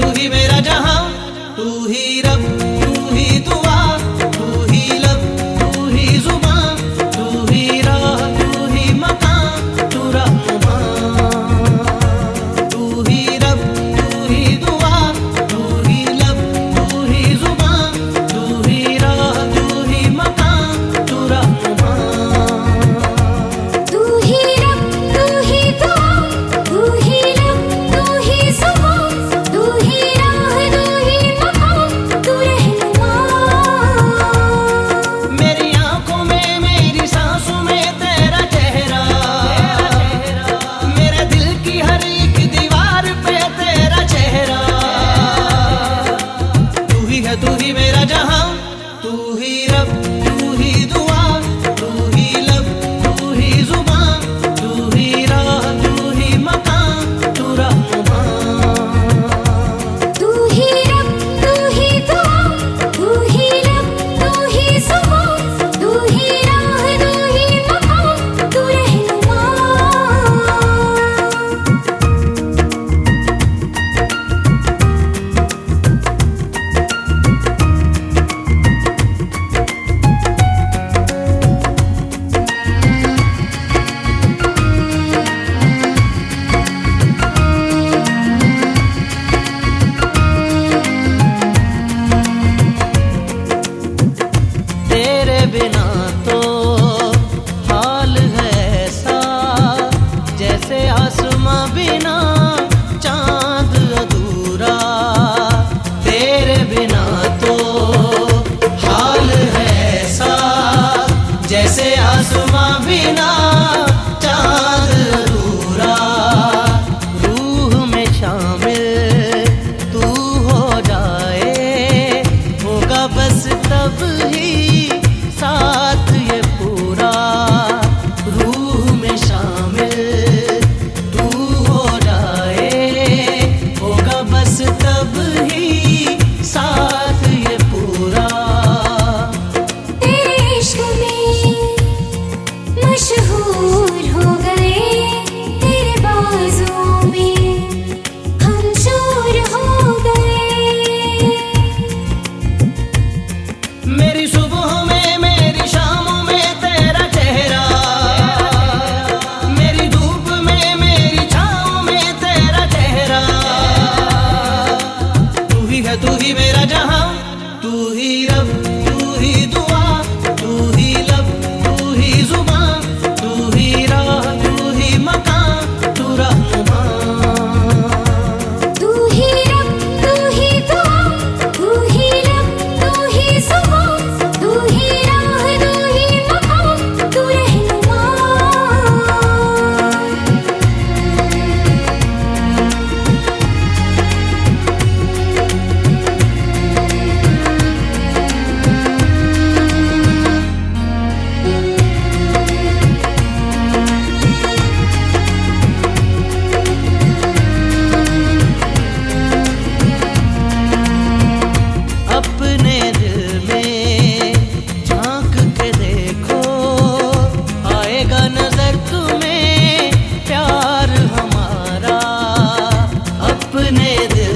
तू ही मेरा जहाँ तू ही